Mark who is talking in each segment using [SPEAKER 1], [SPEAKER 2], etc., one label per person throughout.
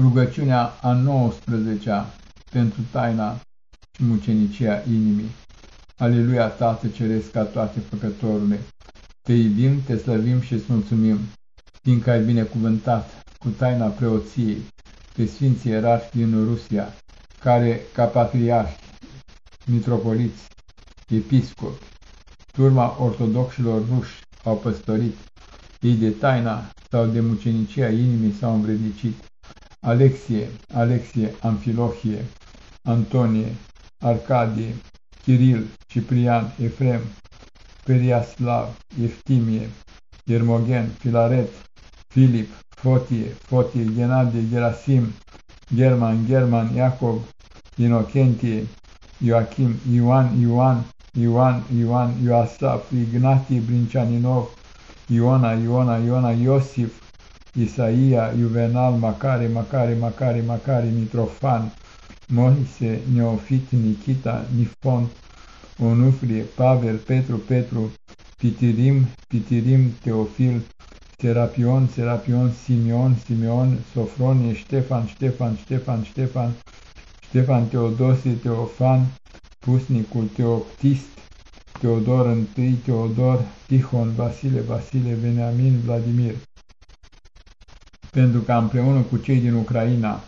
[SPEAKER 1] Rugăciunea a 19-a pentru taina și mucenicia inimii. Aleluia, Tată Ceresc ca toate făcătorule! Te iubim, te slăvim și îți mulțumim, fiindcă ai binecuvântat cu taina preoției pe Sfinții Ierarhi din Rusia, care, ca patriarhi, mitropoliți, episcopi, turma ortodoxilor ruși au păstorit, ei de taina sau de mucenicia inimii s-au învrednicit. Alexie, Alexie, Amfilohie, Antonie, Arcadie, Kiril, Ciprian, Efrem, Periaslav, Eftimie, Ermogen, Filaret, Filip, Fotie, Fotie, Genadie, Gerasim, German, German, Iacov, Inocentie, Joachim, Ioan, Ioan, Ioan, Ioan, Ioasaf, Ignatie, Brincianinov, Iona, Iona, Iona, Iosif, Isaia, Juvenal, Macare, Macare, Macare, Macare, Mitrofan, Moise, Neofit, Nikita, Nifon, Onufrie, Pavel, Petru, Petru, Pitirim, Pitirim, Teofil, Serapion, Serapion, Simeon, Simeon, Sofronie, Ștefan, Ștefan, Ștefan, Ștefan, Ștefan, Teodosie, Teofan, Pusnicul, Teoptist, Teodor I, Teodor, Tihon, Vasile, Vasile, Veniamin, Vladimir. Pentru că împreună cu cei din Ucraina,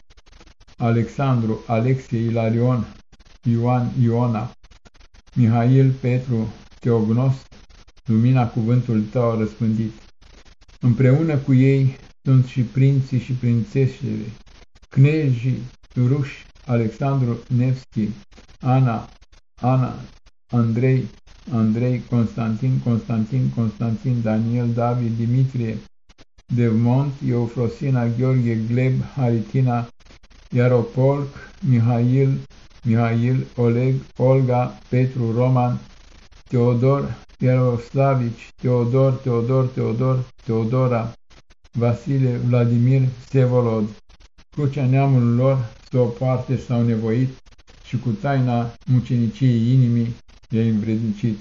[SPEAKER 1] Alexandru, Alexie, Ilarion, Ioan, Iona, Mihail, Petru, Teognost, lumina cuvântul tău a răspândit. Împreună cu ei sunt și prinții și prințesele, knejii, ruși, Alexandru Nevski, Ana, Ana, Andrei, Andrei, Constantin, Constantin, Constantin, Daniel, David, Dimitrie, Devmont, Eufrosina, Gheorghe, Gleb, Haritina, Iaropolc, Mihail, Mihail, Oleg, Olga, Petru, Roman, Teodor, Iaroslavici, Teodor, Teodor, Teodor, Teodora, Vasile, Vladimir, Sevolod. Crucea neamului lor să o parte sau nevoit și cu taina muceniciei inimii i-a învrednicit.